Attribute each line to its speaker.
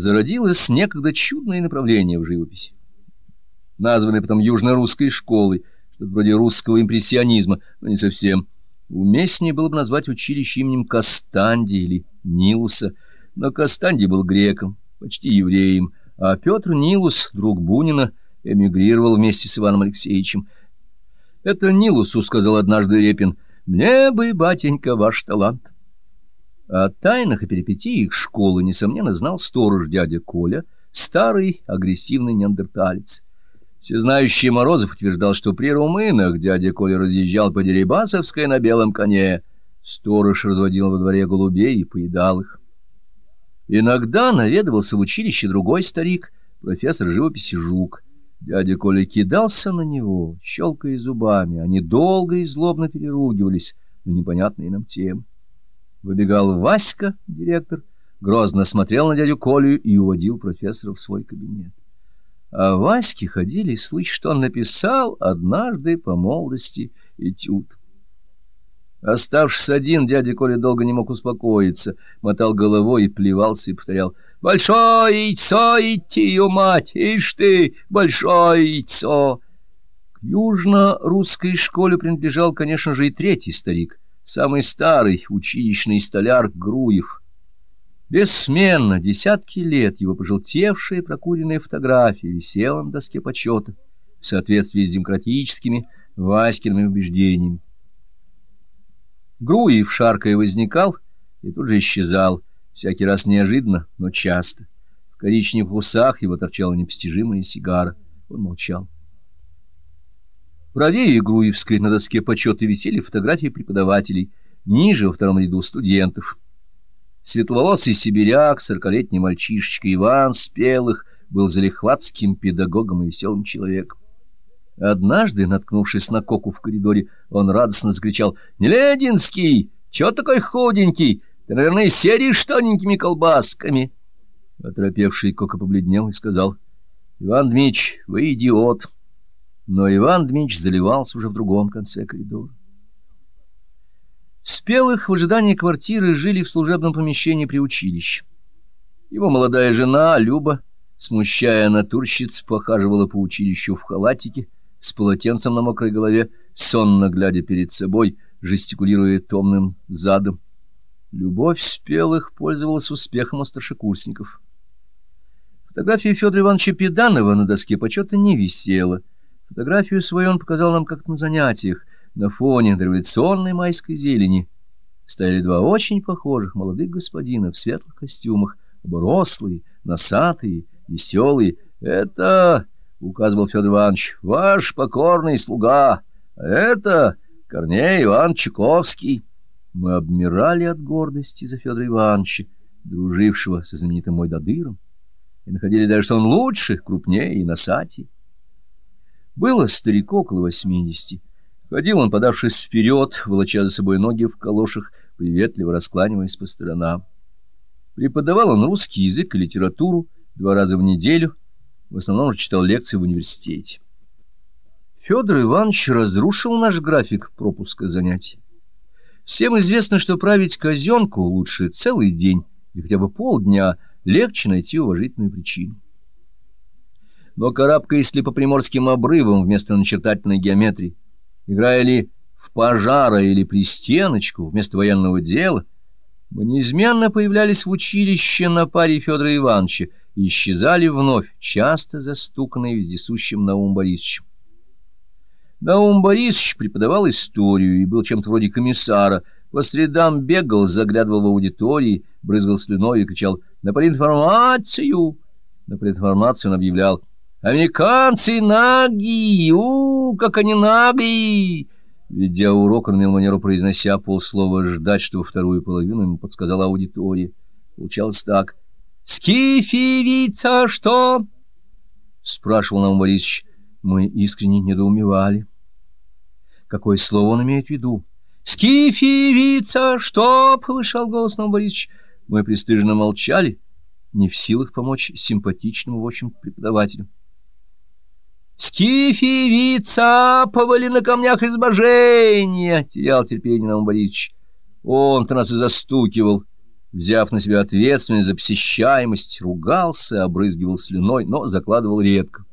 Speaker 1: зародилось некогда чудное направление в живописи, названное потом южно-русской школой, что-то вроде русского импрессионизма, но не совсем. Уместнее было бы назвать училище именем Кастанди или Нилуса, но Кастанди был греком, почти евреем, а Петр Нилус, друг Бунина, эмигрировал вместе с Иваном Алексеевичем. «Это Нилусу», — сказал однажды Репин, — «мне бы, батенька, ваш талант». О тайнах и перипетиях школы, несомненно, знал сторож дядя Коля, старый агрессивный неандерталец. Всезнающий Морозов утверждал, что при румынах дядя Коля разъезжал по Дерибасовской на белом коне. Сторож разводил во дворе голубей и поедал их. Иногда наведывался в училище другой старик, профессор живописи Жук. Дядя Коля кидался на него, щелкая зубами. Они долго и злобно переругивались на непонятные нам темы. Выбегал Васька, директор, грозно смотрел на дядю Колю и уводил профессора в свой кабинет. А Ваське ходили слышь, что он написал однажды по молодости этюд. Оставшись один, дядя Коля долго не мог успокоиться, мотал головой и плевался и повторял «Большое яйцо идти, мать! Ишь ты, большое яйцо!» К южно-русской школе принадлежал, конечно же, и третий старик — самый старый училищный столяр Груев. Бессменно, десятки лет его пожелтевшая прокуренная фотография висела на доске почета в соответствии с демократическими Васькиными убеждениями. Груев, шаркая, возникал и тут же исчезал, всякий раз неожиданно, но часто. В коричневых усах его торчала непостижимая сигара. Он молчал. Правее Груевской на доске почета висели фотографии преподавателей, ниже, во втором ряду, студентов. Светловолосый сибиряк, сорокалетний мальчишечка Иван Спелых был залихватским педагогом и веселым человеком. Однажды, наткнувшись на коку в коридоре, он радостно закричал «Нелединский! Чего такой худенький? Ты, наверное, серишь тоненькими колбасками!» Оторопевший кока побледнел и сказал «Иван Дмитрич, вы идиот!» Но Иван Дмитрич заливался уже в другом конце коридора. Спелых в ожидании квартиры жили в служебном помещении при училище. Его молодая жена, Люба, смущая натурщиц, похаживала по училищу в халатике, с полотенцем на мокрой голове, сонно глядя перед собой, жестикулируя томным задом. Любовь Спелых пользовалась успехом у старшекурсников. Фотография Федора Ивановича Педанова на доске почета не висела — Фотографию свою он показал нам как-то на занятиях. На фоне революционной майской зелени стояли два очень похожих молодых господина в светлых костюмах, рослые, носатые, веселые. «Это, — указывал Федор Иванович, — ваш покорный слуга, а это Корней Иван Чуковский». Мы обмирали от гордости за Федора Ивановича, дружившего со знаменитым Мойдодыром, и находили даже, что он лучше, крупнее и носатее. Было старику около восьмидесяти. Ходил он, подавшись вперед, волоча за собой ноги в калошах, приветливо раскланиваясь по сторонам. Преподавал он русский язык и литературу два раза в неделю, в основном читал лекции в университете. Федор Иванович разрушил наш график пропуска занятий. Всем известно, что править казенку лучше целый день или хотя бы полдня, легче найти уважительную причину но карабкаясь ли по приморским обрывам вместо начертательной геометрии, играя ли в пожара или пристеночку вместо военного дела, мы неизменно появлялись в училище на паре Федора Ивановича и исчезали вновь, часто застуканные вездесущим Наум Борисовичем. Наум Борисович преподавал историю и был чем-то вроде комиссара, по средам бегал, заглядывал в аудитории, брызгал слюной и кричал «На полинформацию!» На полинформацию он объявлял Американцы наги! У, как они наги! Ведя урок, он имел манеру, произнося полслова, ждать, что во вторую половину ему подсказала аудитория. Получалось так. «Скифивица что?» — спрашивал нам Борисович. Мы искренне недоумевали. Какое слово он имеет в виду? «Скифивица что?» — повышал голос нам Борисович. Мы пристыженно молчали, не в силах помочь симпатичному, в общем, преподавателю. Скифи повали на камнях изображения, терял терпение нам Борисович. Он-то нас и застукивал. взяв на себя ответственность за посещаемость, ругался, обрызгивал слюной, но закладывал редко.